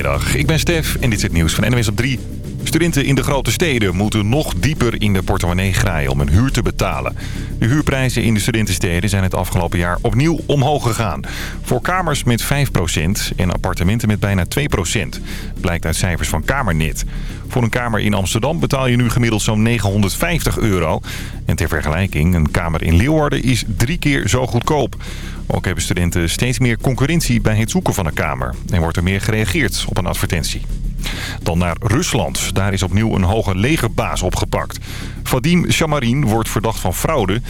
Goedemiddag, ik ben Stef en dit is het nieuws van NWS op 3. Studenten in de grote steden moeten nog dieper in de portemonnee graaien om hun huur te betalen. De huurprijzen in de studentensteden zijn het afgelopen jaar opnieuw omhoog gegaan. Voor kamers met 5% en appartementen met bijna 2%. Blijkt uit cijfers van Kamernet. Voor een kamer in Amsterdam betaal je nu gemiddeld zo'n 950 euro. En ter vergelijking, een kamer in Leeuwarden is drie keer zo goedkoop. Ook hebben studenten steeds meer concurrentie bij het zoeken van een kamer. En wordt er meer gereageerd op een advertentie. Dan naar Rusland. Daar is opnieuw een hoge legerbaas opgepakt. Vadim Shamarin wordt verdacht van fraude.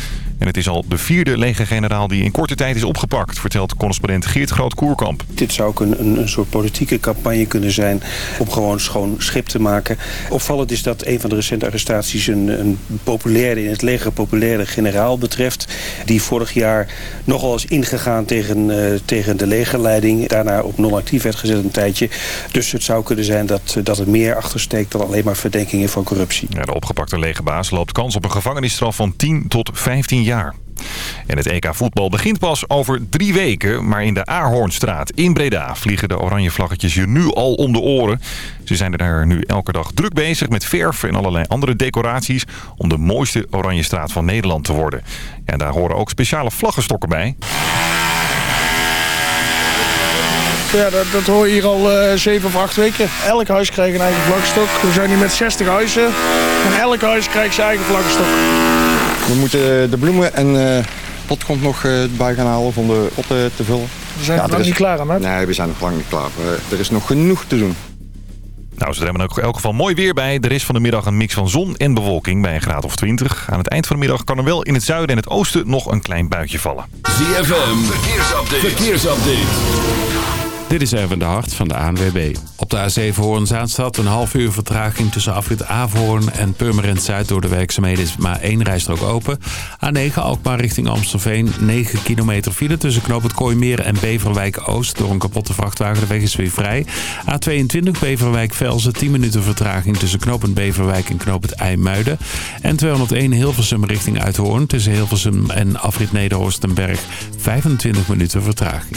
En het is al de vierde legergeneraal die in korte tijd is opgepakt... vertelt correspondent Geert Groot-Koerkamp. Dit zou ook een, een, soort politieke campagne kunnen zijn... om gewoon schoon schip te maken. Opvallend is dat een van de recente arrestaties... een, een populaire, in het leger populaire generaal betreft... die vorig jaar nogal is ingegaan tegen, uh, tegen de legerleiding. Daarna op non-actief werd gezet een tijdje. Dus het zou kunnen zijn dat, dat er meer achter steekt... dan alleen maar verdenkingen van corruptie. Ja, de opgepakte legerbaas loopt kans op een gevangenisstraf van 10 tot 15 jaar. En het EK voetbal begint pas over drie weken. Maar in de Aarhoornstraat in Breda vliegen de oranje vlaggetjes je nu al om de oren. Ze zijn er nu elke dag druk bezig met verf en allerlei andere decoraties... om de mooiste oranje straat van Nederland te worden. En daar horen ook speciale vlaggenstokken bij. Ja, dat, dat hoor je hier al uh, zeven of acht weken. Elk huis krijgt een eigen vlaggenstok. We zijn hier met 60 huizen. En elk huis krijgt zijn eigen vlaggenstok. We moeten de bloemen en uh, pot komt nog uh, bij gaan halen om de potten te vullen. We zijn ja, nog is... niet klaar, hè? Nee, we zijn nog lang niet klaar. er is nog genoeg te doen. Nou, ze hebben er in elk geval mooi weer bij. De rest van de middag een mix van zon en bewolking bij een graad of 20. Aan het eind van de middag kan er wel in het zuiden en het oosten nog een klein buitje vallen. ZFM, verkeersupdate. verkeersupdate. Dit is even de Hart van de ANWB. Op de A7 Hoorn-Zaanstad een half uur vertraging tussen afrit Averhoorn en Purmerend Zuid. Door de werkzaamheden is maar één rijstrook open. A9 Alkmaar richting Amstelveen. 9 kilometer file tussen Knoop het Kooimeer en Beverwijk Oost. Door een kapotte vrachtwagen. De weg is weer vrij. A22 Beverwijk-Velzen. 10 minuten vertraging tussen Knopend Beverwijk en Knopend IJmuiden. En 201 Hilversum richting Uithoorn. Tussen Hilversum en afrit Nederhorstenberg. 25 minuten vertraging.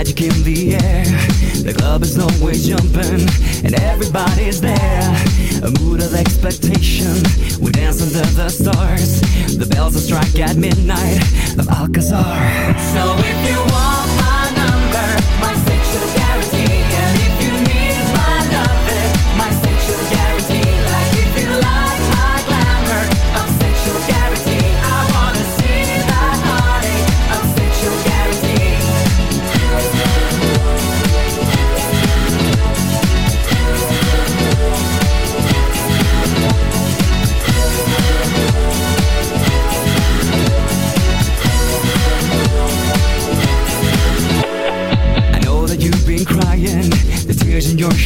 magic in the air. The club is always jumping, and everybody's there. A mood of expectation, we dance under the stars. The bells will strike at midnight of Alcazar. So if you want my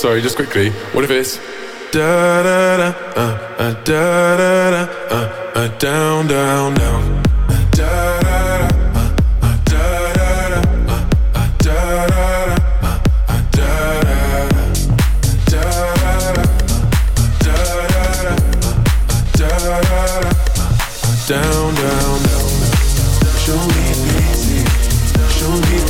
sorry, just quickly. What if it's da da da uh, uh, da da da uh, uh, down down down uh, uh, da da. down, down, down. Show me easy, show me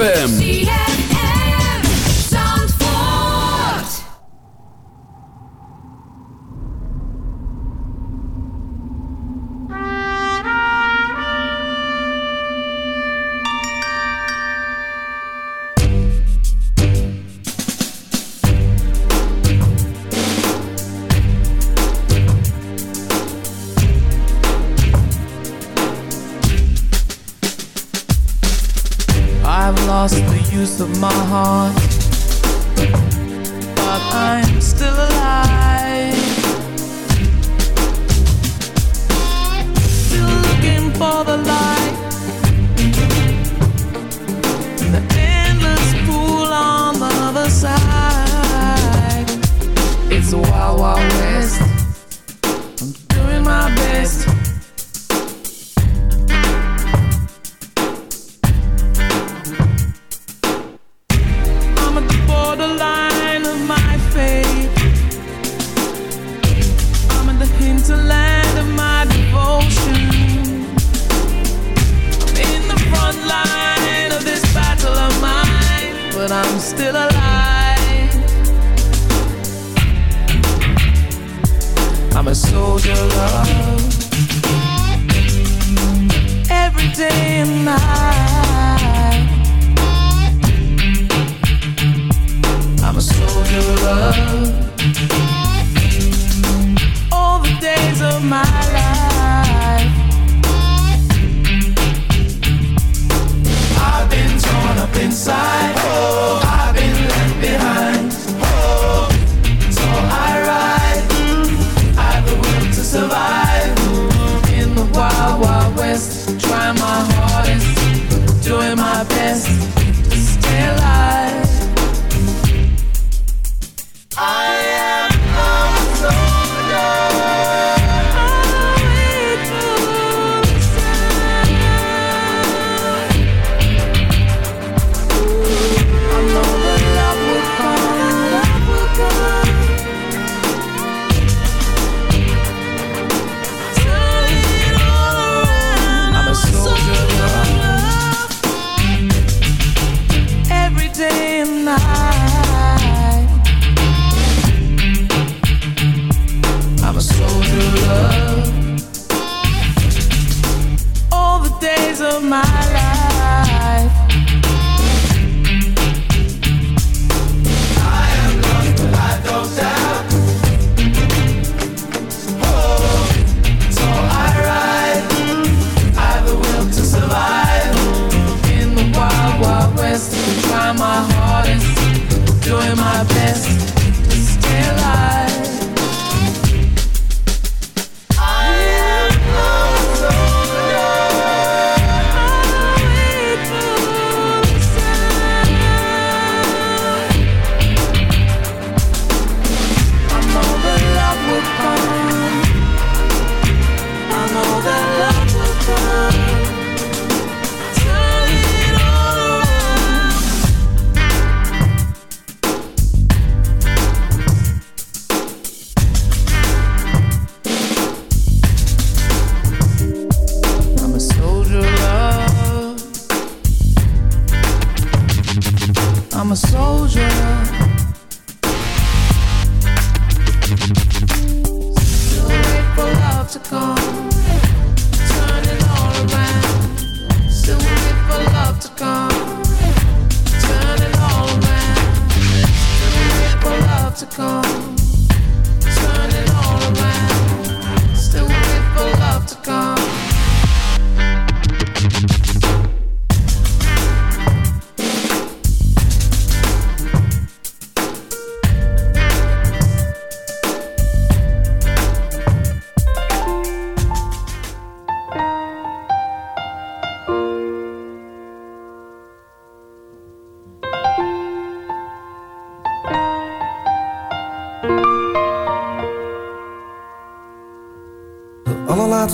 ZFM. I've lost the use of my heart. But I'm still alive. Still looking for the light. In the endless pool on the other side. It's a wild, wild west. I'm doing my best.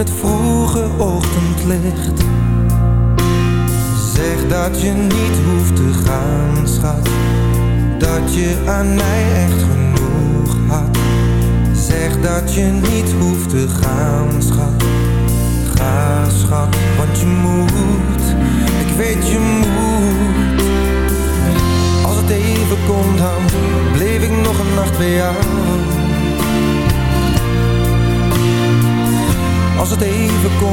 Het vroege ochtendlicht. Zeg dat je niet hoeft te gaan, schat. Dat je aan mij echt genoeg had. Zeg dat je niet hoeft te gaan, schat.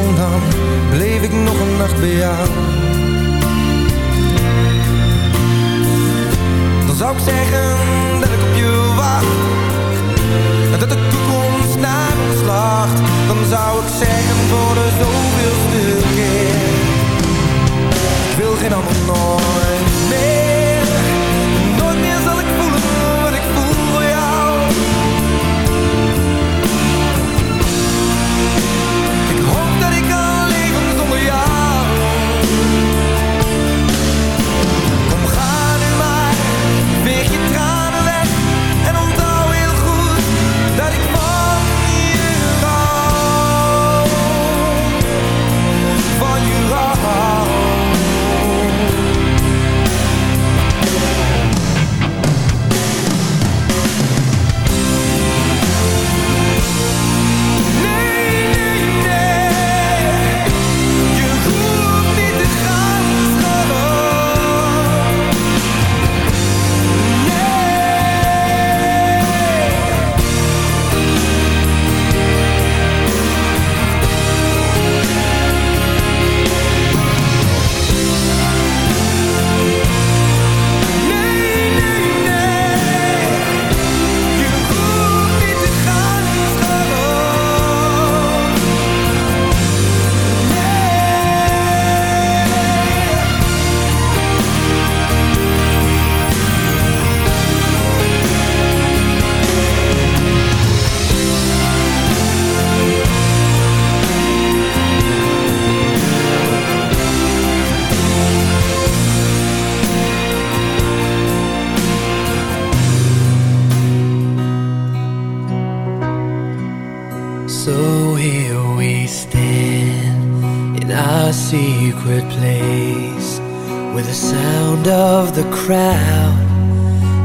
Kon, dan bleef ik nog een nacht bij jou.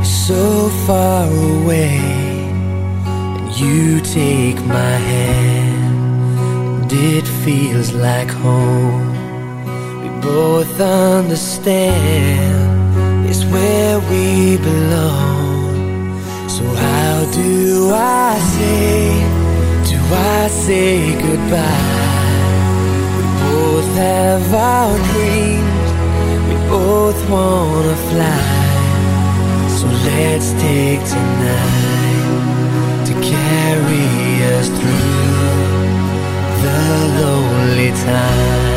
so far away, and you take my hand, and it feels like home. We both understand it's where we belong. So, how do I say, do I say goodbye? We both have our dreams both wanna fly. So let's take tonight To carry us through The lonely time.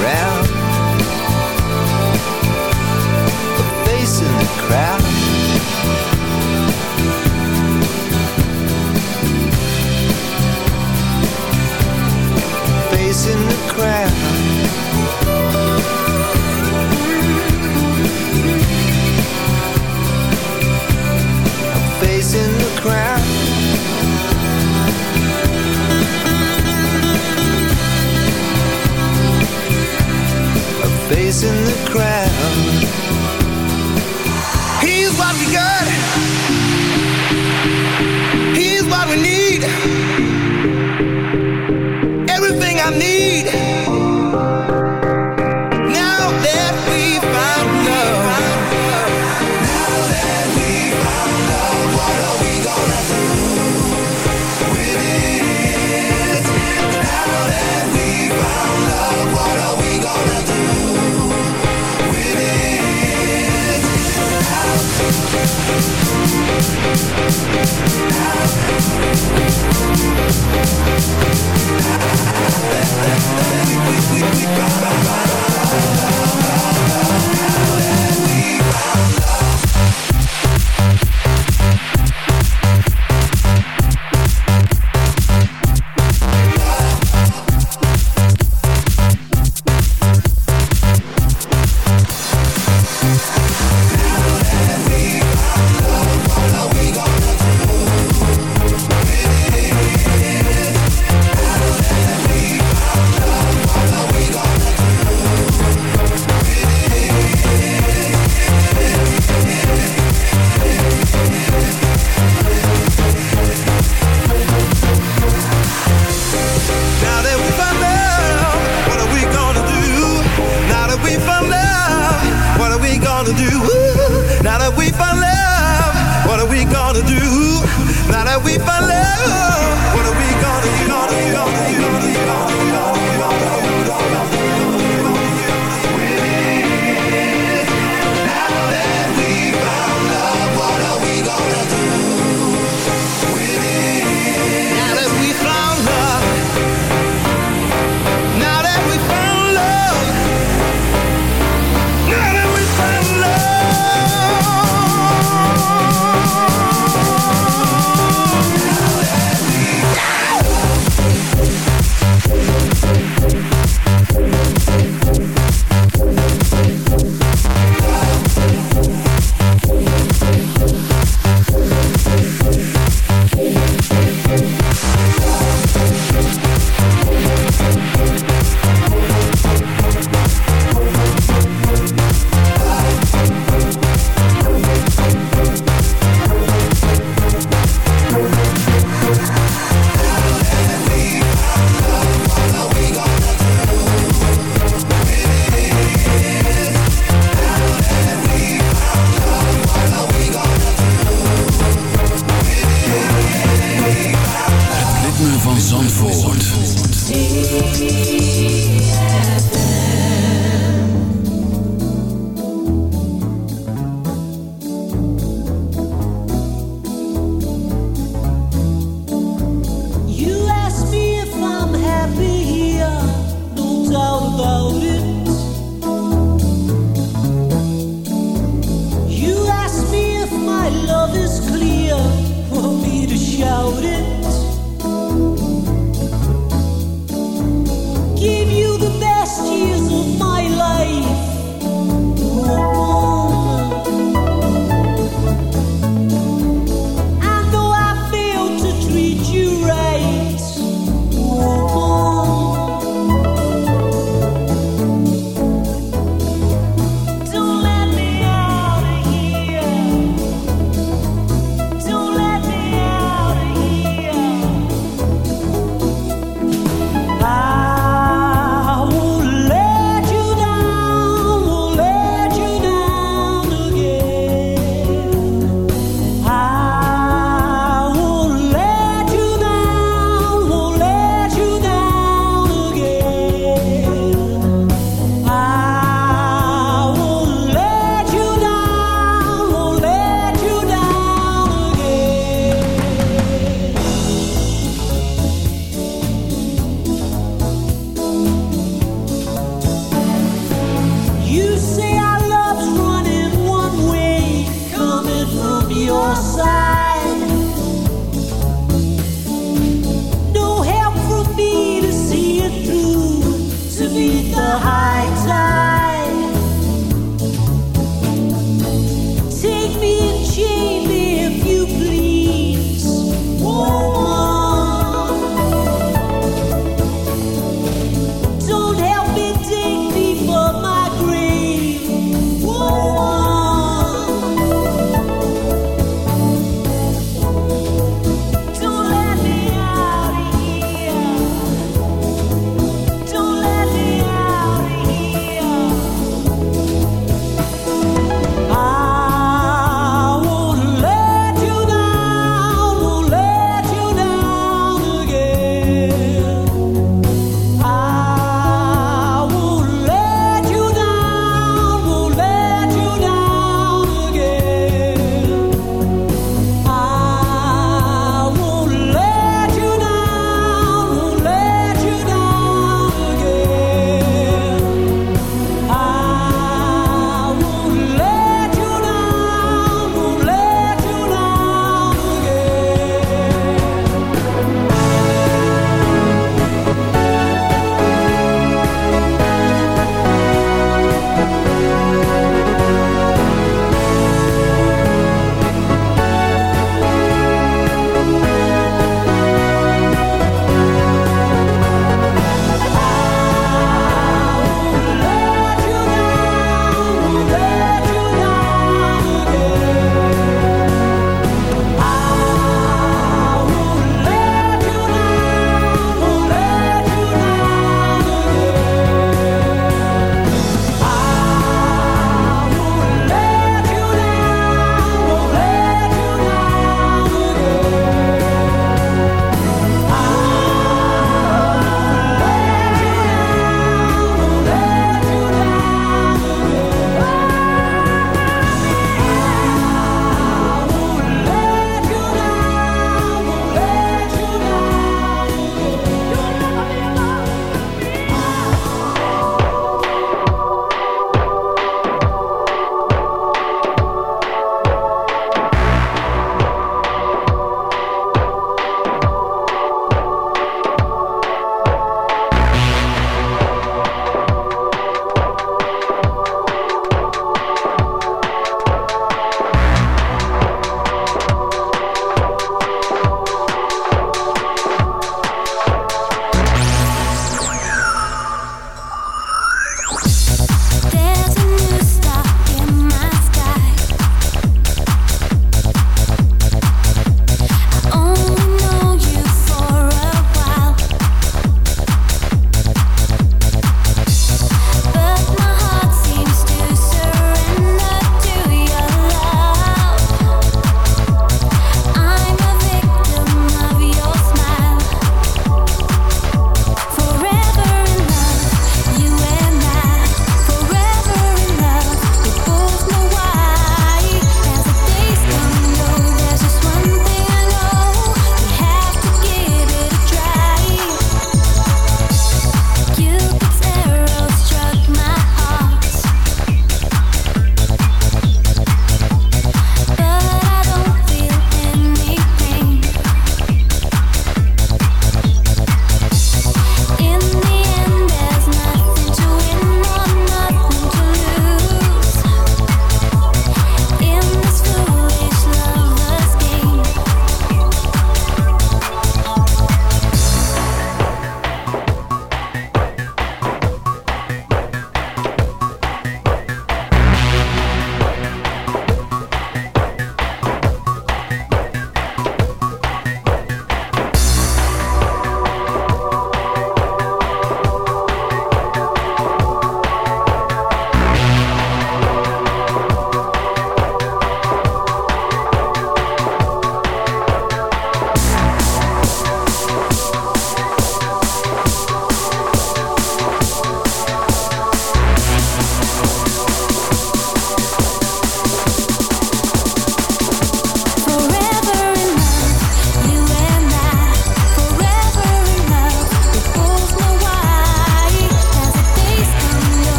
Rare